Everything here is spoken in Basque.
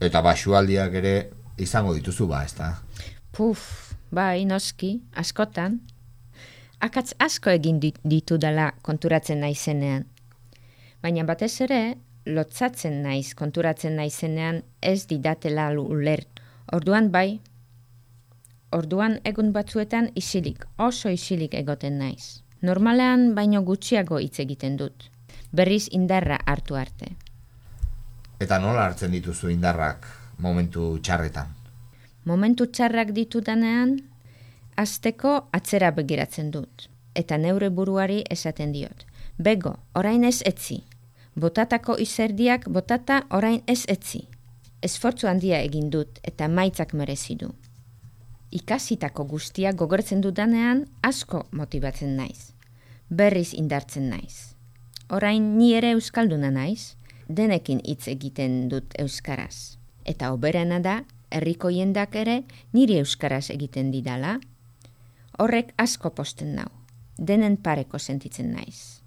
Eta basualdiak ere izango dituzu ba, ez da? Puf, bai, noski, askotan. Akatz asko egin ditu dela konturatzen naizenean. Baina batez ere, lotzatzen naiz konturatzen naizenean ez didatela uler. Orduan bai, orduan egun batzuetan isilik, oso isilik egoten naiz. Normalean baino gutxiago hitz egiten dut. Berriz indarra hartu arte. Eta nola hartzen dituzu indarrak momentu txarretan? Momentu txarrak ditudanean, azteko atzera begiratzen dut. Eta neure buruari esaten diot. Bego, orain ez etzi. Botatako izerdiak botata orain ez etzi. Esfortzu handia egin dut eta maitzak merezi du. Ikasitako guztia gogortzen dudanean asko motibatzen naiz. Berriz indartzen naiz. Orain ni ere euskalduna naiz denekin hitz egiten dut euskaraz. Eta oberena da, herriko jendak ere niri euskaraz egiten didala, horrek asko posten nau, denen pareko sentitzen naiz.